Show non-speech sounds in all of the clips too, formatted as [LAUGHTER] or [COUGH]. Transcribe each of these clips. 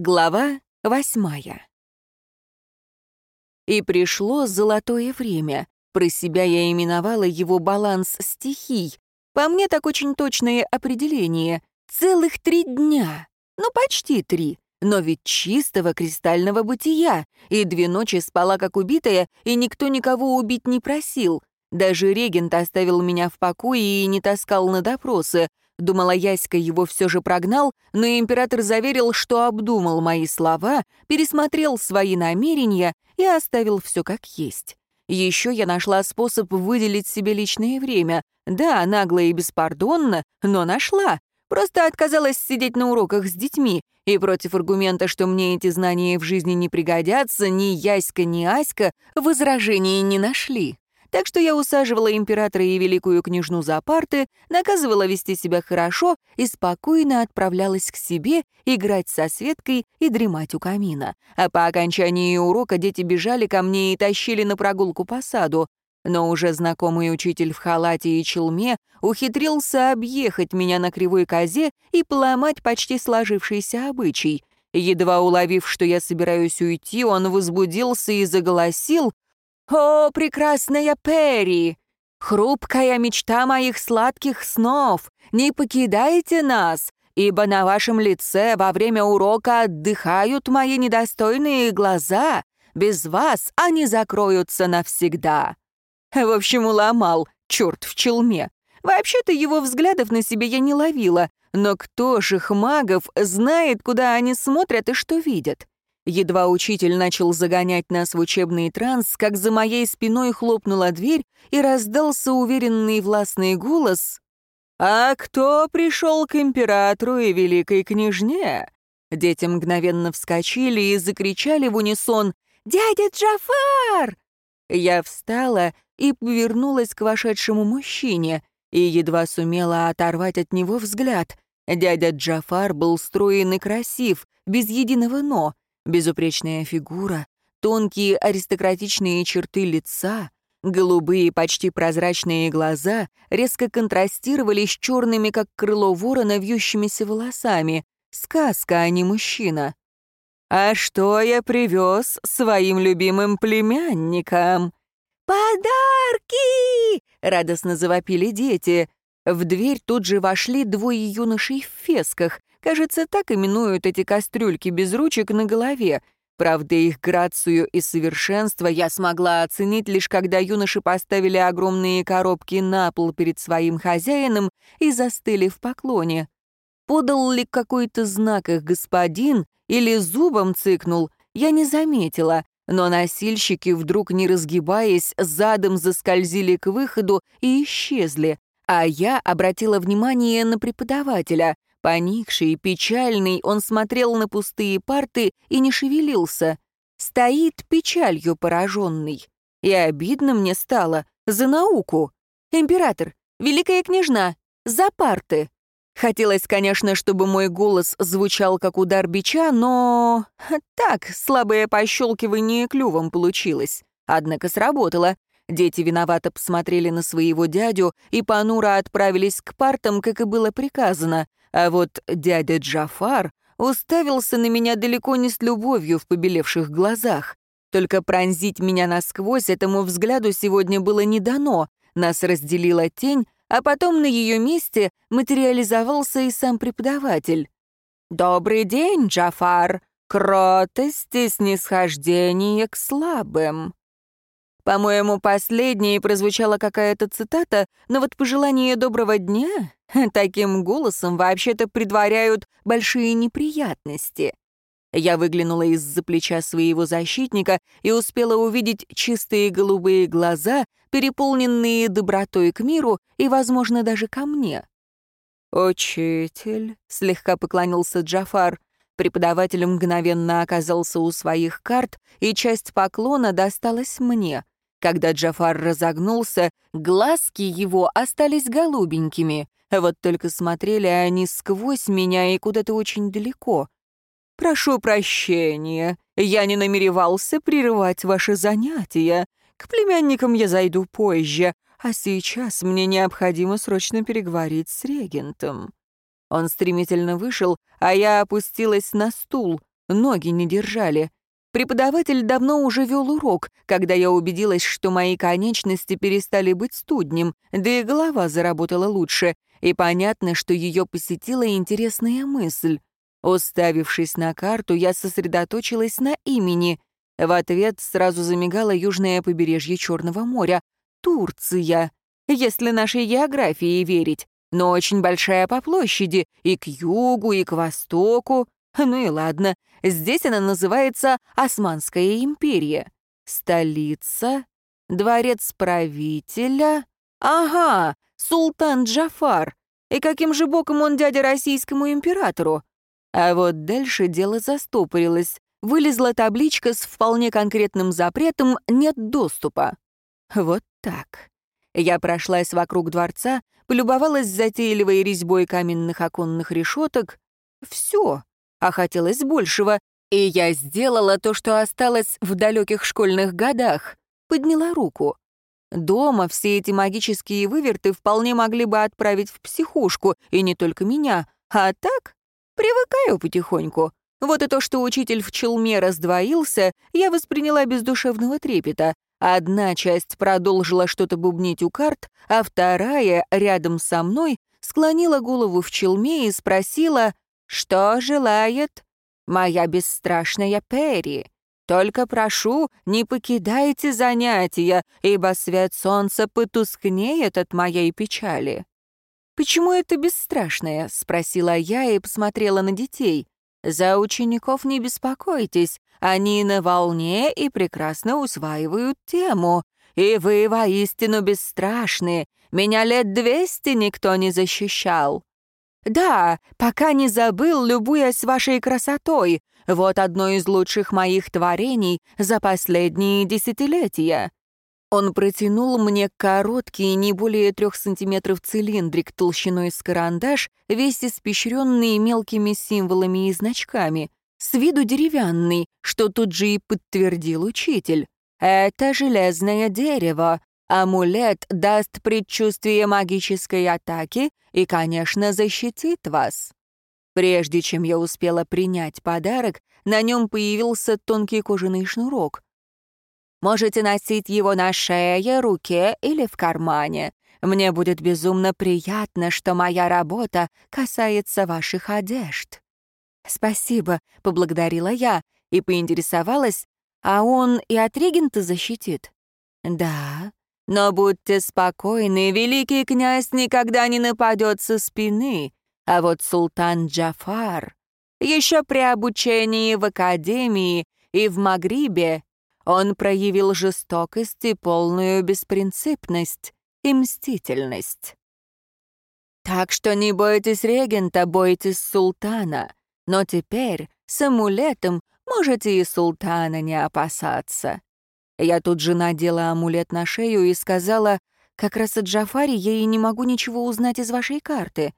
Глава восьмая. И пришло золотое время. Про себя я именовала его баланс стихий. По мне так очень точное определение. Целых три дня. Ну, почти три. Но ведь чистого кристального бытия. И две ночи спала как убитая, и никто никого убить не просил. Даже регент оставил меня в покое и не таскал на допросы. Думала, Яська его все же прогнал, но император заверил, что обдумал мои слова, пересмотрел свои намерения и оставил все как есть. Еще я нашла способ выделить себе личное время. Да, нагло и беспардонно, но нашла. Просто отказалась сидеть на уроках с детьми, и против аргумента, что мне эти знания в жизни не пригодятся, ни Яська, ни Аська возражений не нашли. Так что я усаживала императора и великую княжну за парты, наказывала вести себя хорошо и спокойно отправлялась к себе играть со Светкой и дремать у камина. А по окончании урока дети бежали ко мне и тащили на прогулку по саду. Но уже знакомый учитель в халате и челме ухитрился объехать меня на кривой козе и поломать почти сложившийся обычай. Едва уловив, что я собираюсь уйти, он возбудился и заголосил, «О, прекрасная Перри! Хрупкая мечта моих сладких снов! Не покидайте нас, ибо на вашем лице во время урока отдыхают мои недостойные глаза. Без вас они закроются навсегда». В общем, уломал, черт в челме. Вообще-то его взглядов на себе я не ловила, но кто же их магов знает, куда они смотрят и что видят? Едва учитель начал загонять нас в учебный транс, как за моей спиной хлопнула дверь и раздался уверенный властный голос «А кто пришел к императору и великой княжне?» Дети мгновенно вскочили и закричали в унисон «Дядя Джафар!» Я встала и повернулась к вошедшему мужчине и едва сумела оторвать от него взгляд. Дядя Джафар был строен и красив, без единого «но», Безупречная фигура, тонкие аристократичные черты лица, голубые почти прозрачные глаза резко контрастировали с черными, как крыло ворона, вьющимися волосами. Сказка, а не мужчина. «А что я привез своим любимым племянникам?» «Подарки!» — радостно завопили дети. В дверь тут же вошли двое юношей в фесках, Кажется, так именуют эти кастрюльки без ручек на голове. Правда, их грацию и совершенство я смогла оценить лишь когда юноши поставили огромные коробки на пол перед своим хозяином и застыли в поклоне. Подал ли какой-то знак их господин или зубом цыкнул, я не заметила, но носильщики, вдруг не разгибаясь, задом заскользили к выходу и исчезли, а я обратила внимание на преподавателя. Поникший, печальный, он смотрел на пустые парты и не шевелился. Стоит печалью пораженный. И обидно мне стало. За науку. Император, великая княжна, за парты. Хотелось, конечно, чтобы мой голос звучал как удар бича, но... Так, слабое пощелкивание клювом получилось. Однако сработало. Дети виновато посмотрели на своего дядю и понуро отправились к партам, как и было приказано. А вот дядя Джафар уставился на меня далеко не с любовью в побелевших глазах. Только пронзить меня насквозь этому взгляду сегодня было не дано. Нас разделила тень, а потом на ее месте материализовался и сам преподаватель. «Добрый день, Джафар! Кротость и снисхождение к слабым!» По-моему, последней прозвучала какая-то цитата, но вот пожелание доброго дня [LAUGHS] таким голосом вообще-то предваряют большие неприятности. Я выглянула из-за плеча своего защитника и успела увидеть чистые голубые глаза, переполненные добротой к миру и, возможно, даже ко мне. «Учитель», — слегка поклонился Джафар, преподаватель мгновенно оказался у своих карт, и часть поклона досталась мне — когда Джафар разогнулся, глазки его остались голубенькими, вот только смотрели они сквозь меня и куда-то очень далеко. «Прошу прощения, я не намеревался прерывать ваши занятия. К племянникам я зайду позже, а сейчас мне необходимо срочно переговорить с регентом». Он стремительно вышел, а я опустилась на стул. ноги не держали. Преподаватель давно уже вел урок, когда я убедилась, что мои конечности перестали быть студнем, да и голова заработала лучше, и понятно, что ее посетила интересная мысль. Уставившись на карту, я сосредоточилась на имени. В ответ сразу замигало южное побережье Черного моря. Турция, если нашей географии верить, но очень большая по площади, и к югу, и к востоку. Ну и ладно, здесь она называется Османская империя. Столица, дворец правителя. Ага, султан Джафар. И каким же боком он дядя российскому императору? А вот дальше дело застопорилось. Вылезла табличка с вполне конкретным запретом «нет доступа». Вот так. Я прошлась вокруг дворца, полюбовалась затейливой резьбой каменных оконных решеток. Все, а хотелось большего, и я сделала то, что осталось в далеких школьных годах. Подняла руку. Дома все эти магические выверты вполне могли бы отправить в психушку, и не только меня. А так Привыкаю потихоньку. Вот и то, что учитель в челме раздвоился, я восприняла без душевного трепета. Одна часть продолжила что-то бубнить у карт, а вторая, рядом со мной, склонила голову в челме и спросила, «Что желает моя бесстрашная Перри? Только прошу, не покидайте занятия, ибо свет солнца потускнеет от моей печали». «Почему это бесстрашное?» — спросила я и посмотрела на детей. «За учеников не беспокойтесь, они на волне и прекрасно усваивают тему. И вы воистину бесстрашны. Меня лет двести никто не защищал». «Да, пока не забыл, любуясь вашей красотой. Вот одно из лучших моих творений за последние десятилетия. Он протянул мне короткий, не более трех сантиметров цилиндрик толщиной с карандаш, весь испещренный мелкими символами и значками, с виду деревянный, что тут же и подтвердил учитель. «Это железное дерево. Амулет даст предчувствие магической атаки и, конечно, защитит вас». Прежде чем я успела принять подарок, на нем появился тонкий кожаный шнурок — Можете носить его на шее, руке или в кармане. Мне будет безумно приятно, что моя работа касается ваших одежд». «Спасибо», — поблагодарила я и поинтересовалась, «а он и от регента защитит?» «Да, но будьте спокойны, великий князь никогда не нападет со спины, а вот султан Джафар еще при обучении в академии и в Магрибе он проявил жестокость и полную беспринципность и мстительность. Так что не бойтесь регента, бойтесь султана. Но теперь с амулетом можете и султана не опасаться. Я тут же надела амулет на шею и сказала, как раз от Джафари я и не могу ничего узнать из вашей карты.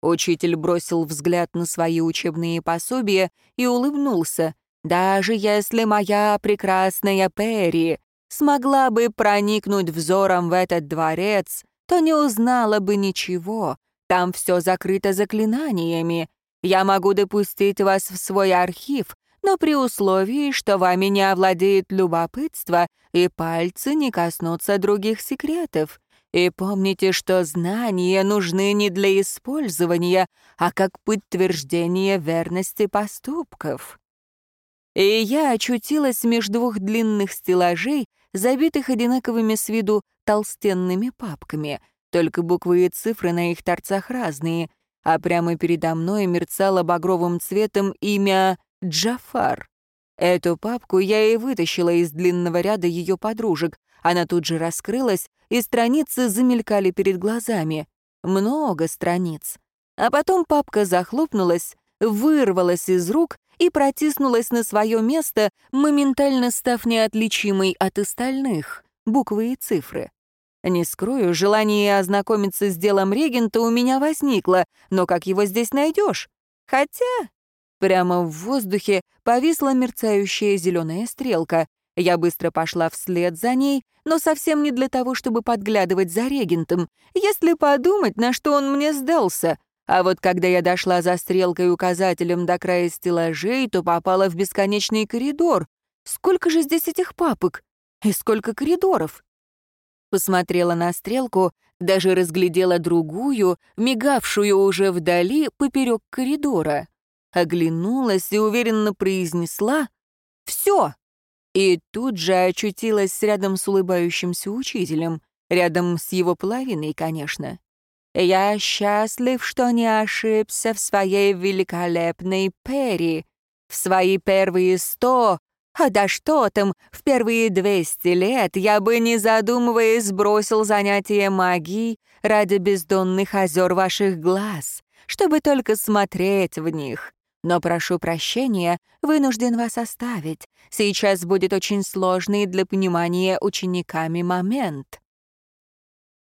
Учитель бросил взгляд на свои учебные пособия и улыбнулся. Даже если моя прекрасная Перри смогла бы проникнуть взором в этот дворец, то не узнала бы ничего. Там все закрыто заклинаниями. Я могу допустить вас в свой архив, но при условии, что вами не овладеет любопытство и пальцы не коснутся других секретов. И помните, что знания нужны не для использования, а как подтверждение верности поступков и я очутилась между двух длинных стеллажей, забитых одинаковыми с виду толстенными папками, только буквы и цифры на их торцах разные, а прямо передо мной мерцало багровым цветом имя Джафар. Эту папку я и вытащила из длинного ряда ее подружек. Она тут же раскрылась, и страницы замелькали перед глазами. Много страниц. А потом папка захлопнулась, вырвалась из рук и протиснулась на свое место, моментально став неотличимой от остальных, буквы и цифры. Не скрою, желание ознакомиться с делом регента у меня возникло, но как его здесь найдешь? Хотя прямо в воздухе повисла мерцающая зеленая стрелка. Я быстро пошла вслед за ней, но совсем не для того, чтобы подглядывать за регентом. Если подумать, на что он мне сдался, А вот когда я дошла за стрелкой указателем до края стеллажей, то попала в бесконечный коридор. Сколько же здесь этих папок? И сколько коридоров? Посмотрела на стрелку, даже разглядела другую, мигавшую уже вдали поперек коридора. Оглянулась и уверенно произнесла «Все!» И тут же очутилась рядом с улыбающимся учителем, рядом с его половиной, конечно. Я счастлив, что не ошибся в своей великолепной Перри. В свои первые сто, а да что там, в первые двести лет я бы, не задумываясь, бросил занятие магией ради бездонных озер ваших глаз, чтобы только смотреть в них. Но прошу прощения, вынужден вас оставить. Сейчас будет очень сложный для понимания учениками момент.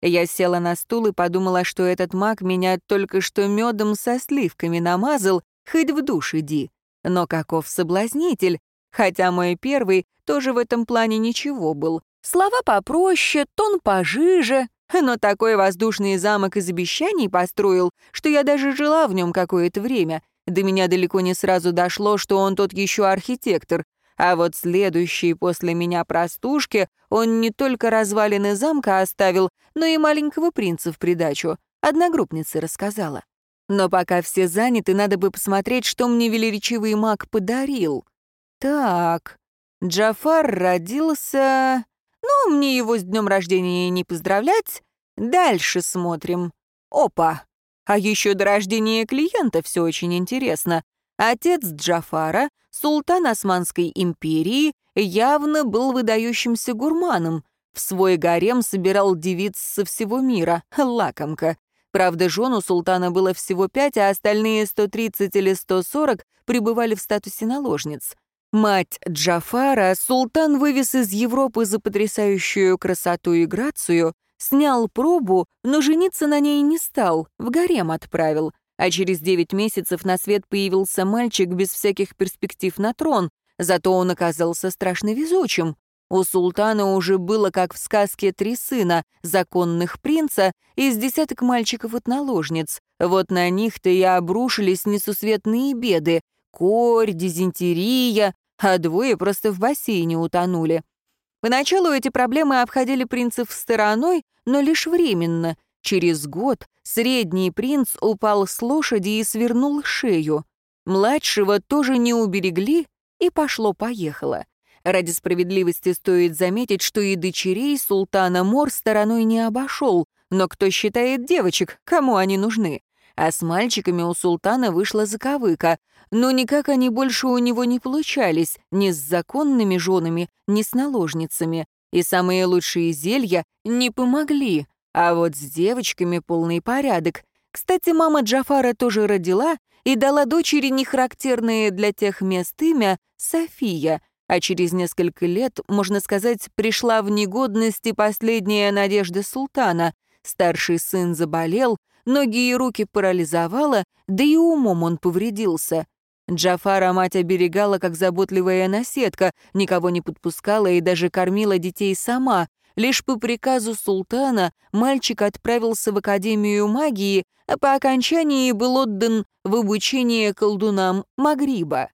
Я села на стул и подумала, что этот маг меня только что медом со сливками намазал, хоть в душ иди. Но каков соблазнитель, хотя мой первый тоже в этом плане ничего был. Слова попроще, тон пожиже, но такой воздушный замок из обещаний построил, что я даже жила в нем какое-то время. До меня далеко не сразу дошло, что он тот еще архитектор, а вот следующий после меня простушки он не только развалины замка оставил, но и маленького принца в придачу. Одногруппница рассказала. Но пока все заняты, надо бы посмотреть, что мне велеречивый маг подарил. Так, Джафар родился... Ну, мне его с днем рождения не поздравлять. Дальше смотрим. Опа! А еще до рождения клиента все очень интересно. Отец Джафара, султан Османской империи, явно был выдающимся гурманом. В свой гарем собирал девиц со всего мира, лакомка. Правда, жен султана было всего пять, а остальные 130 или 140 пребывали в статусе наложниц. Мать Джафара султан вывез из Европы за потрясающую красоту и грацию, снял пробу, но жениться на ней не стал, в гарем отправил — а через девять месяцев на свет появился мальчик без всяких перспектив на трон, зато он оказался страшно везучим. У султана уже было, как в сказке, три сына, законных принца, из десяток мальчиков от наложниц. Вот на них-то и обрушились несусветные беды — корь, дизентерия, а двое просто в бассейне утонули. Поначалу эти проблемы обходили принцев стороной, но лишь временно. Через год средний принц упал с лошади и свернул шею. Младшего тоже не уберегли, и пошло-поехало. Ради справедливости стоит заметить, что и дочерей султана Мор стороной не обошел, но кто считает девочек, кому они нужны? А с мальчиками у султана вышла заковыка, но никак они больше у него не получались, ни с законными женами, ни с наложницами. И самые лучшие зелья не помогли, а вот с девочками полный порядок. Кстати, мама Джафара тоже родила и дала дочери нехарактерное для тех мест имя София, а через несколько лет, можно сказать, пришла в негодность и последняя надежда султана. Старший сын заболел, ноги и руки парализовало, да и умом он повредился. Джафара мать оберегала, как заботливая наседка, никого не подпускала и даже кормила детей сама, Лишь по приказу султана мальчик отправился в Академию магии, а по окончании был отдан в обучение колдунам Магриба.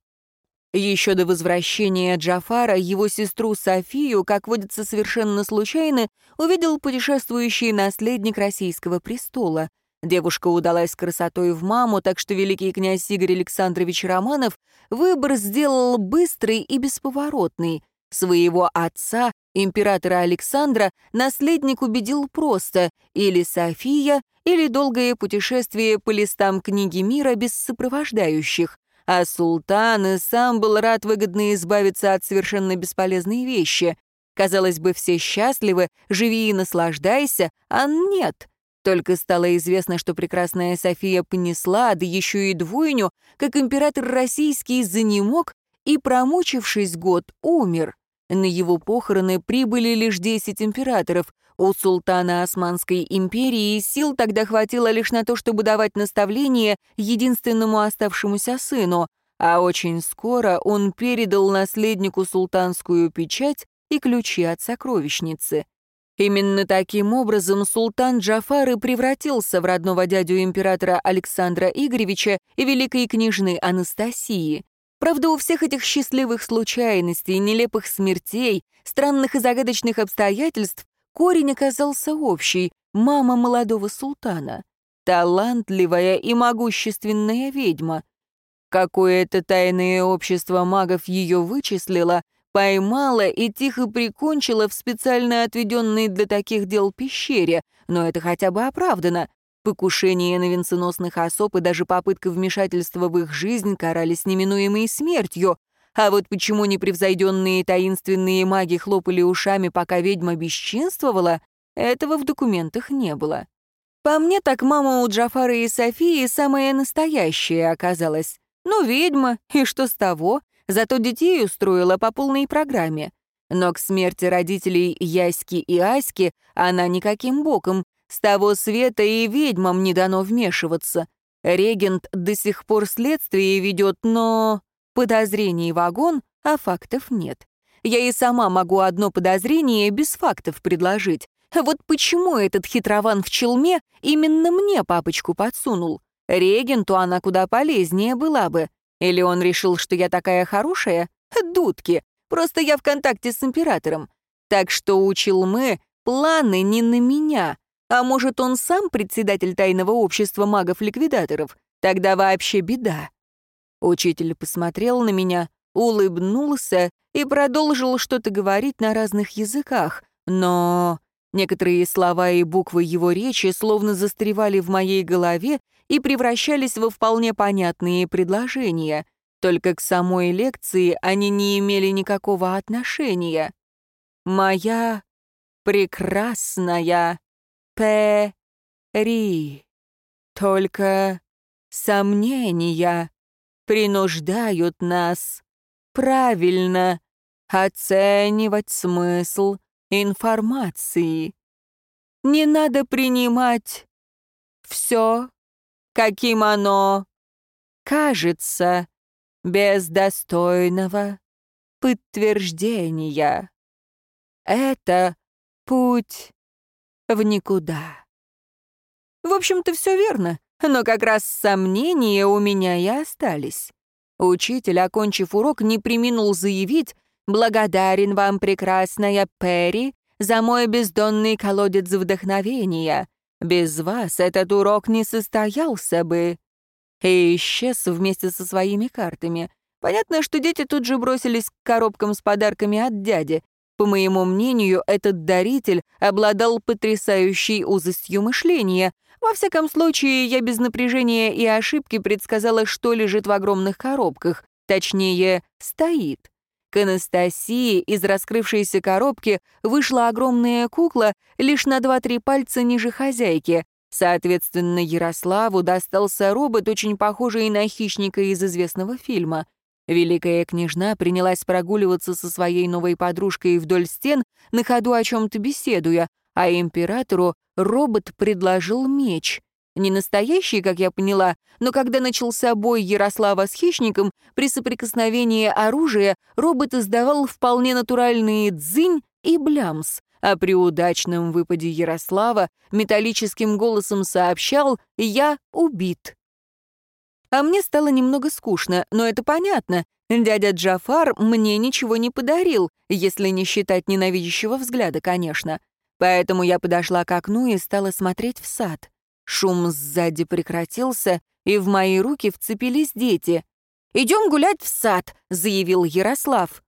Еще до возвращения Джафара его сестру Софию, как водится совершенно случайно, увидел путешествующий наследник российского престола. Девушка удалась красотой в маму, так что великий князь Игорь Александрович Романов выбор сделал быстрый и бесповоротный. Своего отца, императора Александра, наследник убедил просто или София, или долгое путешествие по листам книги мира без сопровождающих. А султан и сам был рад выгодно избавиться от совершенно бесполезной вещи. Казалось бы, все счастливы, живи и наслаждайся, а нет. Только стало известно, что прекрасная София понесла, да еще и двойню, как император российский занемог и, промучившись год, умер. На его похороны прибыли лишь 10 императоров. У султана Османской империи сил тогда хватило лишь на то, чтобы давать наставления единственному оставшемуся сыну, а очень скоро он передал наследнику султанскую печать и ключи от сокровищницы. Именно таким образом султан Джафар и превратился в родного дядю императора Александра Игоревича и великой княжны Анастасии. Правда, у всех этих счастливых случайностей, нелепых смертей, странных и загадочных обстоятельств корень оказался общий — мама молодого султана. Талантливая и могущественная ведьма. Какое-то тайное общество магов ее вычислило, поймала и тихо прикончила в специально отведенной для таких дел пещере, но это хотя бы оправдано. Покушение на венценосных особ и даже попытка вмешательства в их жизнь карались неминуемой смертью. А вот почему непревзойденные таинственные маги хлопали ушами, пока ведьма бесчинствовала, этого в документах не было. По мне, так мама у Джафара и Софии самая настоящая оказалась. Ну, ведьма, и что с того? Зато детей устроила по полной программе. Но к смерти родителей Яськи и Аськи она никаким боком. С того света и ведьмам не дано вмешиваться. Регент до сих пор следствие ведет, но... Подозрений вагон, а фактов нет. Я и сама могу одно подозрение без фактов предложить. Вот почему этот хитрован в челме именно мне папочку подсунул? Регенту она куда полезнее была бы. Или он решил, что я такая хорошая? Дудки. Просто я в контакте с императором. Так что учил мы планы не на меня. А может, он сам председатель тайного общества магов-ликвидаторов? Тогда вообще беда. Учитель посмотрел на меня, улыбнулся и продолжил что-то говорить на разных языках. Но некоторые слова и буквы его речи словно застревали в моей голове и превращались во вполне понятные предложения. Только к самой лекции они не имели никакого отношения. «Моя прекрасная Пери. Только сомнения принуждают нас правильно оценивать смысл информации. Не надо принимать все каким оно кажется, без достойного подтверждения. Это путь в никуда. В общем-то, все верно, но как раз сомнения у меня и остались. Учитель, окончив урок, не приминул заявить «Благодарен вам, прекрасная Перри, за мой бездонный колодец вдохновения. Без вас этот урок не состоялся бы». И исчез вместе со своими картами. Понятно, что дети тут же бросились к коробкам с подарками от дяди. По моему мнению, этот даритель обладал потрясающей узостью мышления. Во всяком случае, я без напряжения и ошибки предсказала, что лежит в огромных коробках. Точнее, стоит. К Анастасии из раскрывшейся коробки вышла огромная кукла лишь на два-три пальца ниже хозяйки. Соответственно, Ярославу достался робот, очень похожий на хищника из известного фильма. Великая княжна принялась прогуливаться со своей новой подружкой вдоль стен, на ходу о чем-то беседуя, а императору робот предложил меч. Не настоящий, как я поняла, но когда начался бой Ярослава с хищником, при соприкосновении оружия робот издавал вполне натуральные дзынь и блямс, а при удачном выпаде Ярослава металлическим голосом сообщал «Я убит». А мне стало немного скучно, но это понятно. Дядя Джафар мне ничего не подарил, если не считать ненавидящего взгляда, конечно. Поэтому я подошла к окну и стала смотреть в сад. Шум сзади прекратился, и в мои руки вцепились дети. «Идем гулять в сад», — заявил Ярослав.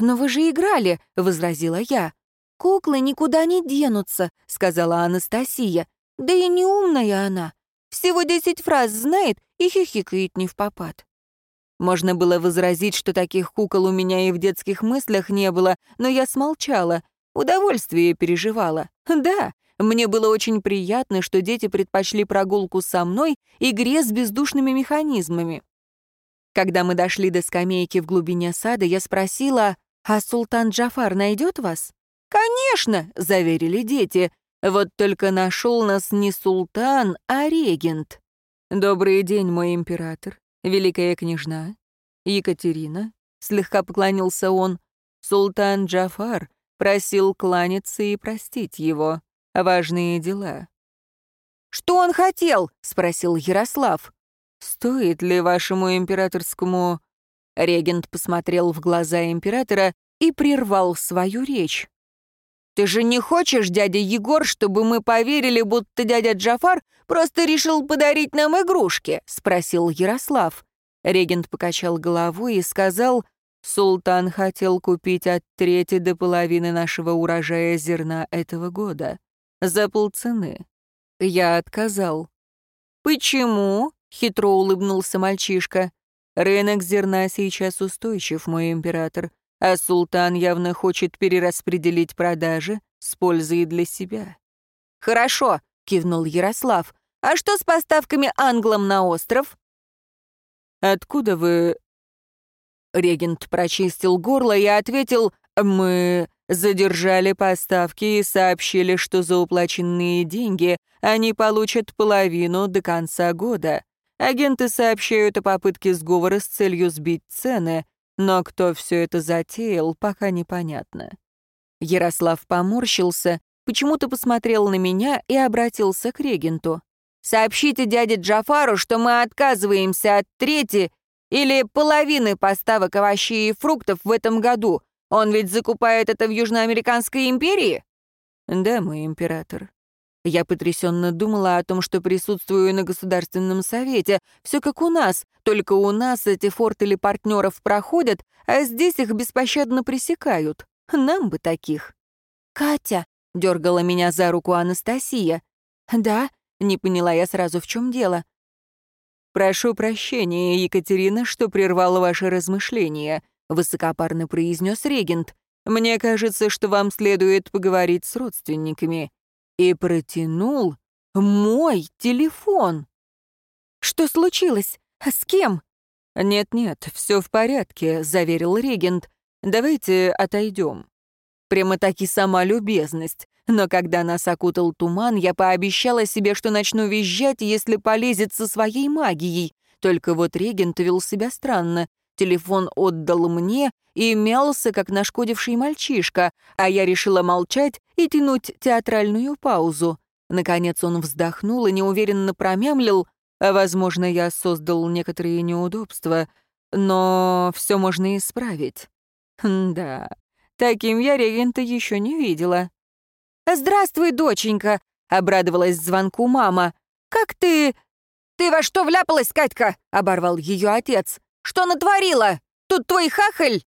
«Но вы же играли», — возразила я. «Куклы никуда не денутся», — сказала Анастасия. «Да и не умная она. Всего десять фраз знает и хихикает не в попад». Можно было возразить, что таких кукол у меня и в детских мыслях не было, но я смолчала. Удовольствие переживала. Да, мне было очень приятно, что дети предпочли прогулку со мной игре с бездушными механизмами. Когда мы дошли до скамейки в глубине сада, я спросила, «А султан Джафар найдет вас?» «Конечно», — заверили дети. Вот только нашел нас не султан, а регент. «Добрый день, мой император, великая княжна, Екатерина», — слегка поклонился он. «Султан Джафар Просил кланяться и простить его. Важные дела. «Что он хотел?» — спросил Ярослав. «Стоит ли вашему императорскому...» Регент посмотрел в глаза императора и прервал свою речь. «Ты же не хочешь, дядя Егор, чтобы мы поверили, будто дядя Джафар просто решил подарить нам игрушки?» — спросил Ярослав. Регент покачал головой и сказал, «Султан хотел купить от трети до половины нашего урожая зерна этого года. За полцены. Я отказал». «Почему?» — хитро улыбнулся мальчишка. «Рынок зерна сейчас устойчив, мой император, а султан явно хочет перераспределить продажи с пользой для себя». «Хорошо», — кивнул Ярослав. «А что с поставками англам на остров?» «Откуда вы...» Регент прочистил горло и ответил, «Мы задержали поставки и сообщили, что за уплаченные деньги они получат половину до конца года. Агенты сообщают о попытке сговора с целью сбить цены, но кто все это затеял, пока непонятно». Ярослав поморщился, почему-то посмотрел на меня и обратился к регенту. «Сообщите дяде Джафару, что мы отказываемся от трети или половины поставок овощей и фруктов в этом году. Он ведь закупает это в Южноамериканской империи?» «Да, мой император». Я потрясенно думала о том, что присутствую на Государственном совете. Все как у нас, только у нас эти фортели партнеров проходят, а здесь их беспощадно пресекают. Нам бы таких. «Катя», — дергала меня за руку Анастасия. «Да?» — не поняла я сразу, в чем дело. «Прошу прощения, Екатерина, что прервала ваши размышления», — высокопарно произнес регент. «Мне кажется, что вам следует поговорить с родственниками». И протянул мой телефон. «Что случилось? С кем?» «Нет-нет, все в порядке», — заверил регент. «Давайте отойдем». Прямо-таки сама любезность. Но когда нас окутал туман, я пообещала себе, что начну визжать, если полезет со своей магией. Только вот регент вел себя странно. Телефон отдал мне и мялся, как нашкодивший мальчишка, а я решила молчать и тянуть театральную паузу. Наконец он вздохнул и неуверенно промямлил, а, возможно, я создал некоторые неудобства, но все можно исправить. Да, таким я регента еще не видела. «Здравствуй, доченька!» — обрадовалась звонку мама. «Как ты...» «Ты во что вляпалась, Катька?» — оборвал ее отец. «Что натворила? Тут твой хахаль!»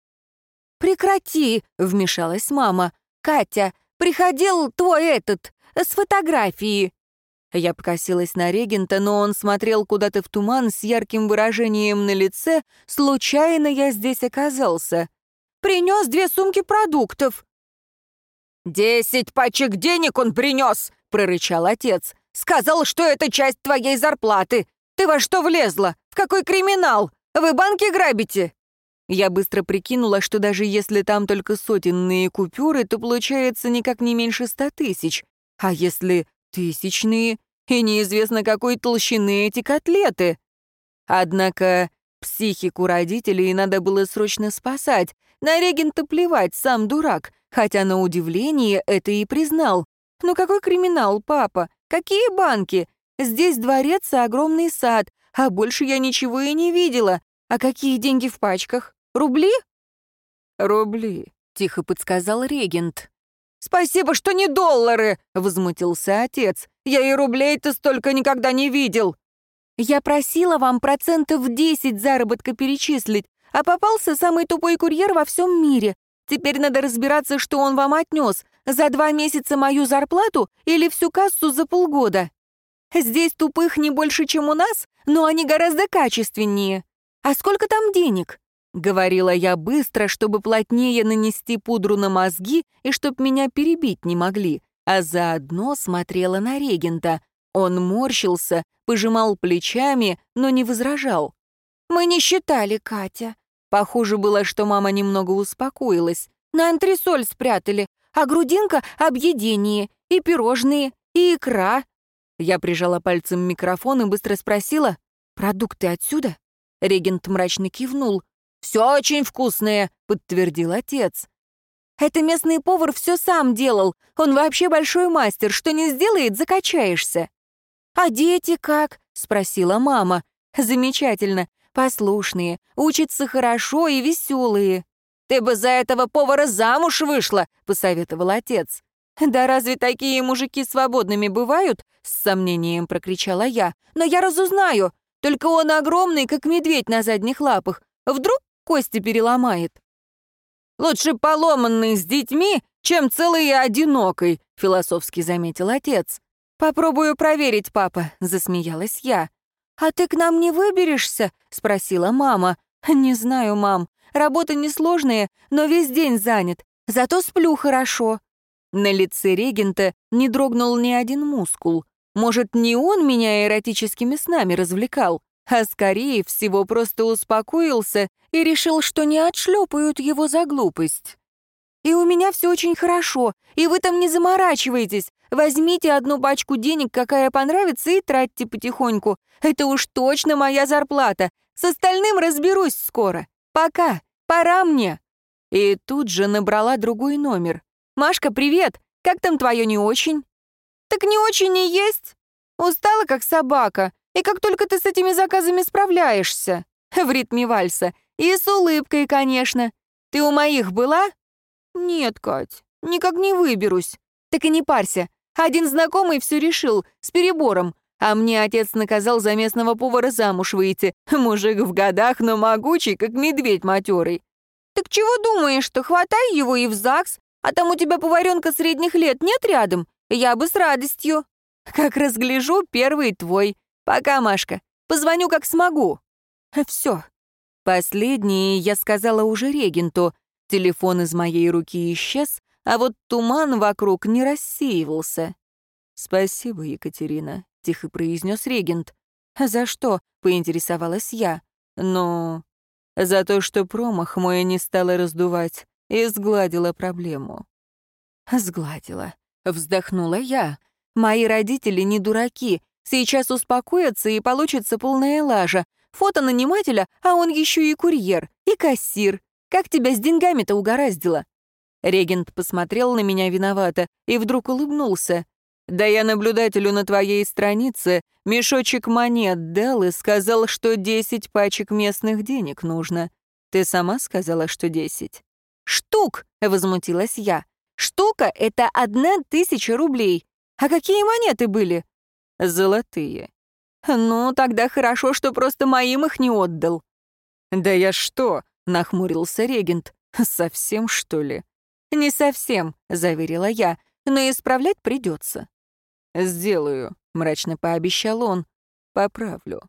«Прекрати!» — вмешалась мама. «Катя, приходил твой этот, с фотографии!» Я покосилась на регента, но он смотрел куда-то в туман с ярким выражением на лице. Случайно я здесь оказался. «Принес две сумки продуктов», «Десять пачек денег он принес!» — прорычал отец. «Сказал, что это часть твоей зарплаты. Ты во что влезла? В какой криминал? Вы банки грабите?» Я быстро прикинула, что даже если там только сотенные купюры, то получается никак не меньше ста тысяч. А если тысячные? И неизвестно, какой толщины эти котлеты. Однако психику родителей надо было срочно спасать. На регента плевать, сам дурак хотя на удивление это и признал. «Ну какой криминал, папа? Какие банки? Здесь дворец и огромный сад, а больше я ничего и не видела. А какие деньги в пачках? Рубли?» «Рубли», — тихо подсказал регент. «Спасибо, что не доллары!» — возмутился отец. «Я и рублей-то столько никогда не видел!» «Я просила вам процентов десять заработка перечислить, а попался самый тупой курьер во всем мире. Теперь надо разбираться, что он вам отнес. За два месяца мою зарплату или всю кассу за полгода. Здесь тупых не больше, чем у нас, но они гораздо качественнее. А сколько там денег?» Говорила я быстро, чтобы плотнее нанести пудру на мозги и чтоб меня перебить не могли, а заодно смотрела на регента. Он морщился, пожимал плечами, но не возражал. «Мы не считали, Катя. Похоже было, что мама немного успокоилась. На антресоль спрятали, а грудинка — объедение, и пирожные, и икра. Я прижала пальцем микрофон и быстро спросила, «Продукты отсюда?» Регент мрачно кивнул. «Все очень вкусное», — подтвердил отец. Это местный повар все сам делал. Он вообще большой мастер. Что не сделает, закачаешься». «А дети как?» — спросила мама. «Замечательно. Послушные, учатся хорошо и веселые». «Ты бы за этого повара замуж вышла», — посоветовал отец. «Да разве такие мужики свободными бывают?» — с сомнением прокричала я. «Но я разузнаю. Только он огромный, как медведь на задних лапах. Вдруг кости переломает?» «Лучше поломанный с детьми, чем целый и одинокой», — философски заметил отец. «Попробую проверить, папа», — засмеялась я. «А ты к нам не выберешься?» — спросила мама. «Не знаю, мам. Работа несложная, но весь день занят. Зато сплю хорошо». На лице регента не дрогнул ни один мускул. Может, не он меня эротическими снами развлекал, а скорее всего просто успокоился и решил, что не отшлепают его за глупость. «И у меня все очень хорошо, и вы там не заморачивайтесь. Возьмите одну пачку денег, какая понравится, и тратьте потихоньку. Это уж точно моя зарплата. С остальным разберусь скоро. Пока, пора мне». И тут же набрала другой номер. «Машка, привет! Как там твое не очень?» «Так не очень и есть. Устала, как собака. И как только ты с этими заказами справляешься?» В ритме вальса. И с улыбкой, конечно. «Ты у моих была?» «Нет, Кать, никак не выберусь». «Так и не парься. Один знакомый все решил, с перебором. А мне отец наказал за местного повара замуж выйти. Мужик в годах, но могучий, как медведь матерый. Так чего думаешь, что хватай его и в ЗАГС, а там у тебя поваренка средних лет нет рядом? Я бы с радостью. Как разгляжу, первый твой. Пока, Машка. Позвоню, как смогу. Все. Последнее я сказала уже регенту. Телефон из моей руки исчез, а вот туман вокруг не рассеивался. «Спасибо, Екатерина», — тихо произнес регент. «За что?» — поинтересовалась я. «Ну, за то, что промах мой не стала раздувать и сгладила проблему. Сгладила. Вздохнула я. Мои родители не дураки. Сейчас успокоятся и получится полная лажа. Фото нанимателя, а он еще и курьер, и кассир. Как тебя с деньгами-то угораздило? Регент посмотрел на меня виновато и вдруг улыбнулся. «Да я наблюдателю на твоей странице мешочек монет дал и сказал, что десять пачек местных денег нужно. Ты сама сказала, что десять?» «Штук!» — возмутилась я. «Штука — это одна тысяча рублей. А какие монеты были?» «Золотые». «Ну, тогда хорошо, что просто моим их не отдал». «Да я что?» — нахмурился регент. «Совсем, что ли?» «Не совсем», — заверила я, «но исправлять придется». «Сделаю», — мрачно пообещал он. «Поправлю».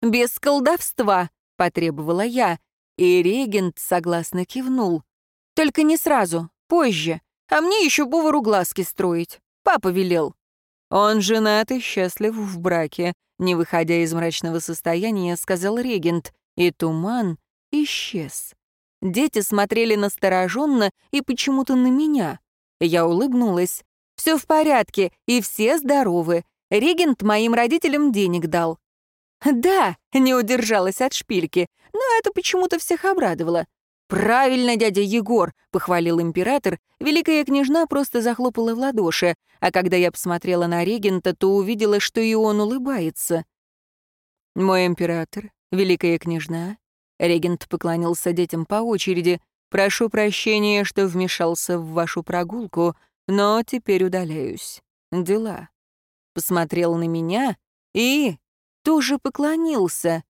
«Без колдовства», — потребовала я, и регент согласно кивнул. Только не сразу, позже. А мне еще повару глазки строить. Папа велел. Он женат и счастлив в браке, не выходя из мрачного состояния, сказал регент, и туман исчез. Дети смотрели настороженно и почему-то на меня. Я улыбнулась. Все в порядке, и все здоровы. Регент моим родителям денег дал. Да, не удержалась от шпильки, но это почему-то всех обрадовало. «Правильно, дядя Егор», — похвалил император. Великая княжна просто захлопала в ладоши, а когда я посмотрела на регента, то увидела, что и он улыбается. «Мой император, великая княжна», — регент поклонился детям по очереди, «прошу прощения, что вмешался в вашу прогулку, но теперь удаляюсь. Дела». Посмотрел на меня и тоже поклонился.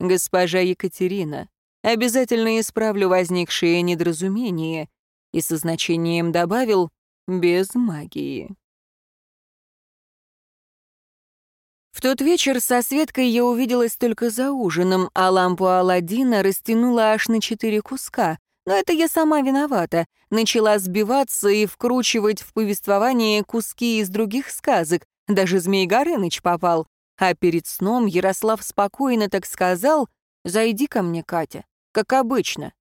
«Госпожа Екатерина, Обязательно исправлю возникшие недоразумения и со значением добавил «без магии». В тот вечер со Светкой я увиделась только за ужином, а лампу Аладдина растянула аж на четыре куска. Но это я сама виновата. Начала сбиваться и вкручивать в повествование куски из других сказок. Даже Змей Горыныч попал. А перед сном Ярослав спокойно так сказал «Зайди ко мне, Катя, как обычно».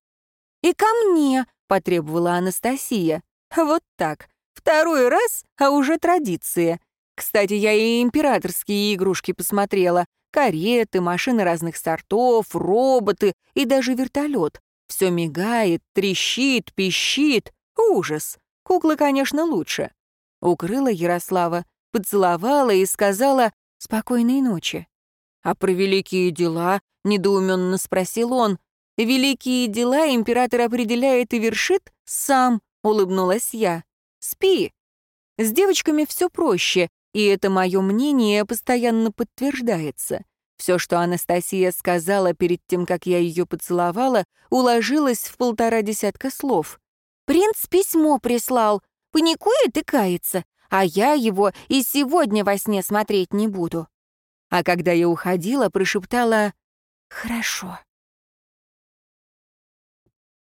«И ко мне», — потребовала Анастасия. «Вот так. Второй раз, а уже традиция. Кстати, я и императорские игрушки посмотрела. Кареты, машины разных сортов, роботы и даже вертолет. Все мигает, трещит, пищит. Ужас. Куклы, конечно, лучше. Укрыла Ярослава, поцеловала и сказала «спокойной ночи». «А про великие дела?» — недоуменно спросил он. «Великие дела император определяет и вершит сам», — улыбнулась я. «Спи». С девочками все проще, и это мое мнение постоянно подтверждается. Все, что Анастасия сказала перед тем, как я ее поцеловала, уложилось в полтора десятка слов. «Принц письмо прислал, паникует и кается, а я его и сегодня во сне смотреть не буду». А когда я уходила, прошептала «Хорошо».